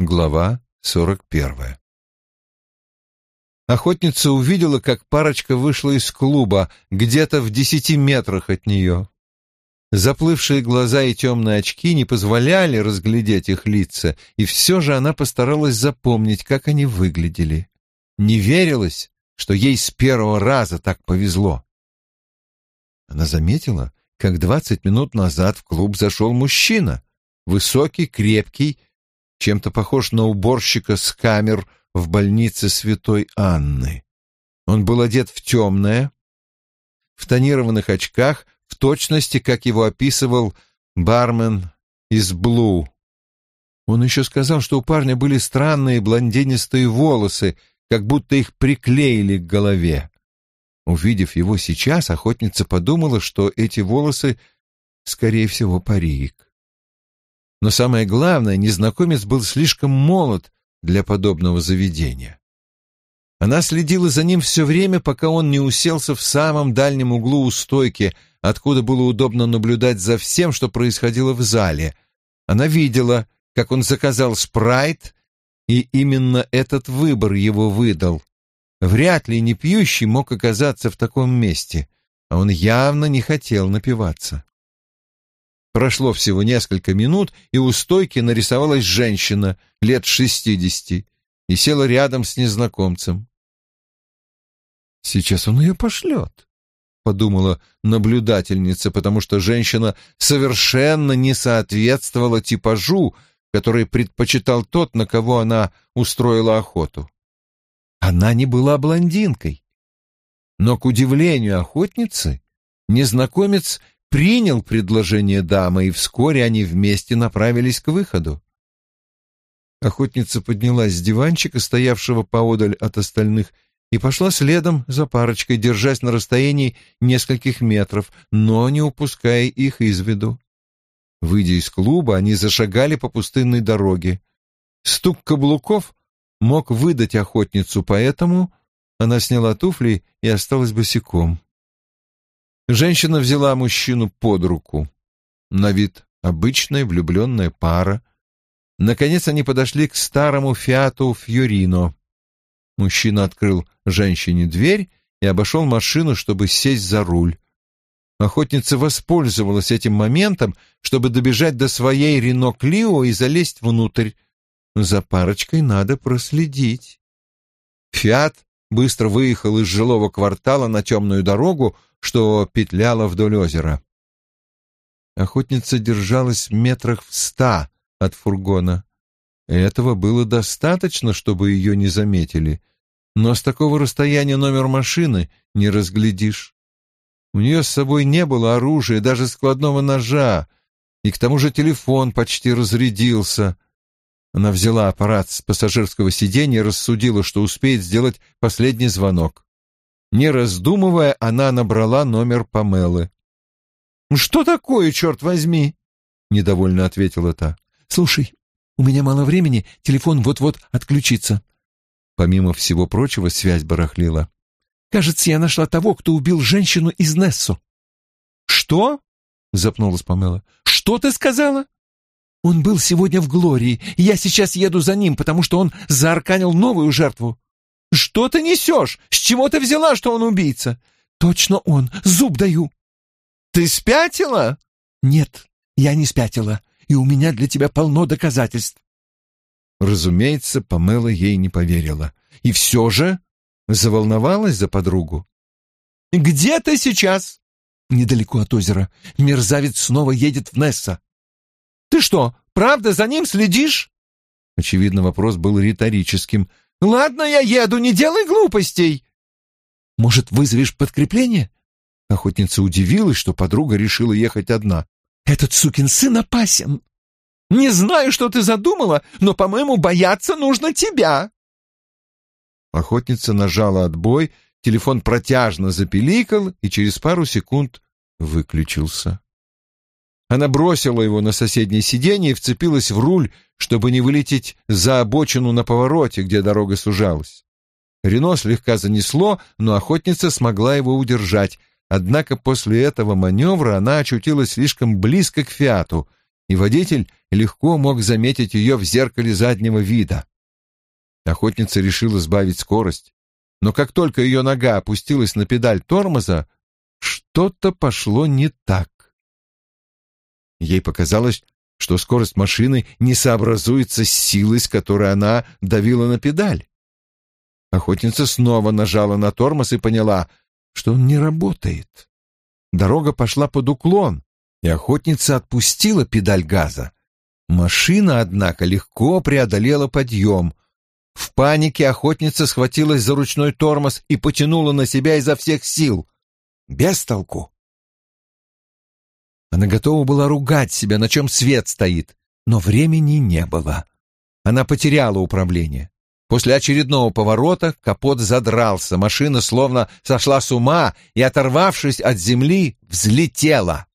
Глава сорок первая. Охотница увидела, как парочка вышла из клуба где-то в десяти метрах от нее. Заплывшие глаза и темные очки не позволяли разглядеть их лица, и все же она постаралась запомнить, как они выглядели. Не верилось, что ей с первого раза так повезло. Она заметила, как двадцать минут назад в клуб зашел мужчина, высокий, крепкий, чем-то похож на уборщика с камер в больнице Святой Анны. Он был одет в темное, в тонированных очках, в точности, как его описывал бармен из Блу. Он еще сказал, что у парня были странные блондинистые волосы, как будто их приклеили к голове. Увидев его сейчас, охотница подумала, что эти волосы, скорее всего, парик. Но самое главное, незнакомец был слишком молод для подобного заведения. Она следила за ним все время, пока он не уселся в самом дальнем углу у стойки, откуда было удобно наблюдать за всем, что происходило в зале. Она видела, как он заказал спрайт, и именно этот выбор его выдал. Вряд ли не пьющий мог оказаться в таком месте, а он явно не хотел напиваться. Прошло всего несколько минут, и у стойки нарисовалась женщина лет шестидесяти и села рядом с незнакомцем. «Сейчас он ее пошлет», — подумала наблюдательница, потому что женщина совершенно не соответствовала типажу, который предпочитал тот, на кого она устроила охоту. Она не была блондинкой. Но, к удивлению охотницы, незнакомец принял предложение дамы, и вскоре они вместе направились к выходу. Охотница поднялась с диванчика, стоявшего поодаль от остальных, и пошла следом за парочкой, держась на расстоянии нескольких метров, но не упуская их из виду. Выйдя из клуба, они зашагали по пустынной дороге. Стук каблуков мог выдать охотницу, поэтому она сняла туфли и осталась босиком. Женщина взяла мужчину под руку. На вид обычная влюбленная пара. Наконец они подошли к старому фиату Фьюрино. Мужчина открыл женщине дверь и обошел машину, чтобы сесть за руль. Охотница воспользовалась этим моментом, чтобы добежать до своей Рено Клио и залезть внутрь. За парочкой надо проследить. Фиат быстро выехал из жилого квартала на темную дорогу, что петляла вдоль озера. Охотница держалась в метрах в ста от фургона. Этого было достаточно, чтобы ее не заметили, но с такого расстояния номер машины не разглядишь. У нее с собой не было оружия, даже складного ножа, и к тому же телефон почти разрядился — она взяла аппарат с пассажирского сиденья и рассудила, что успеет сделать последний звонок. Не раздумывая, она набрала номер Памелы. «Что такое, черт возьми?» — недовольно ответила та. «Слушай, у меня мало времени, телефон вот-вот отключится». Помимо всего прочего, связь барахлила. «Кажется, я нашла того, кто убил женщину из Нессо». «Что?» — запнулась Памела. «Что ты сказала?» Он был сегодня в Глории, и я сейчас еду за ним, потому что он заарканил новую жертву. Что ты несешь? С чего ты взяла, что он убийца? Точно он, зуб даю. Ты спятила? Нет, я не спятила, и у меня для тебя полно доказательств. Разумеется, Памела ей не поверила. И все же заволновалась за подругу. «Где ты сейчас?» «Недалеко от озера. Мерзавец снова едет в Несса. Ты что, правда за ним следишь?» Очевидно, вопрос был риторическим. «Ладно, я еду, не делай глупостей!» «Может, вызовешь подкрепление?» Охотница удивилась, что подруга решила ехать одна. «Этот сукин сын опасен!» «Не знаю, что ты задумала, но, по-моему, бояться нужно тебя!» Охотница нажала отбой, телефон протяжно запеликал и через пару секунд выключился. Она бросила его на соседнее сиденье и вцепилась в руль, чтобы не вылететь за обочину на повороте, где дорога сужалась. Рено слегка занесло, но охотница смогла его удержать, однако после этого маневра она очутилась слишком близко к «Фиату», и водитель легко мог заметить ее в зеркале заднего вида. Охотница решила сбавить скорость, но как только ее нога опустилась на педаль тормоза, что-то пошло не так. Ей показалось, что скорость машины не сообразуется с силой, с которой она давила на педаль. Охотница снова нажала на тормоз и поняла, что он не работает. Дорога пошла под уклон, и охотница отпустила педаль газа. Машина, однако, легко преодолела подъем. В панике охотница схватилась за ручной тормоз и потянула на себя изо всех сил. Без толку. Она готова была ругать себя, на чем свет стоит, но времени не было. Она потеряла управление. После очередного поворота капот задрался, машина словно сошла с ума и, оторвавшись от земли, взлетела.